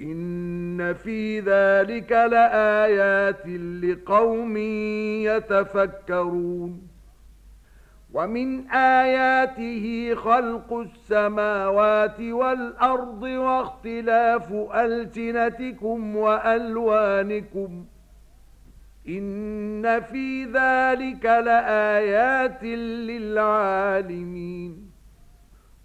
ان في ذلك لآيات لقوم يتفكرون ومن آياته خلق السماوات والأرض واختلاف ألتنتكم وألوانكم إن في ذلك لآيات للعالمين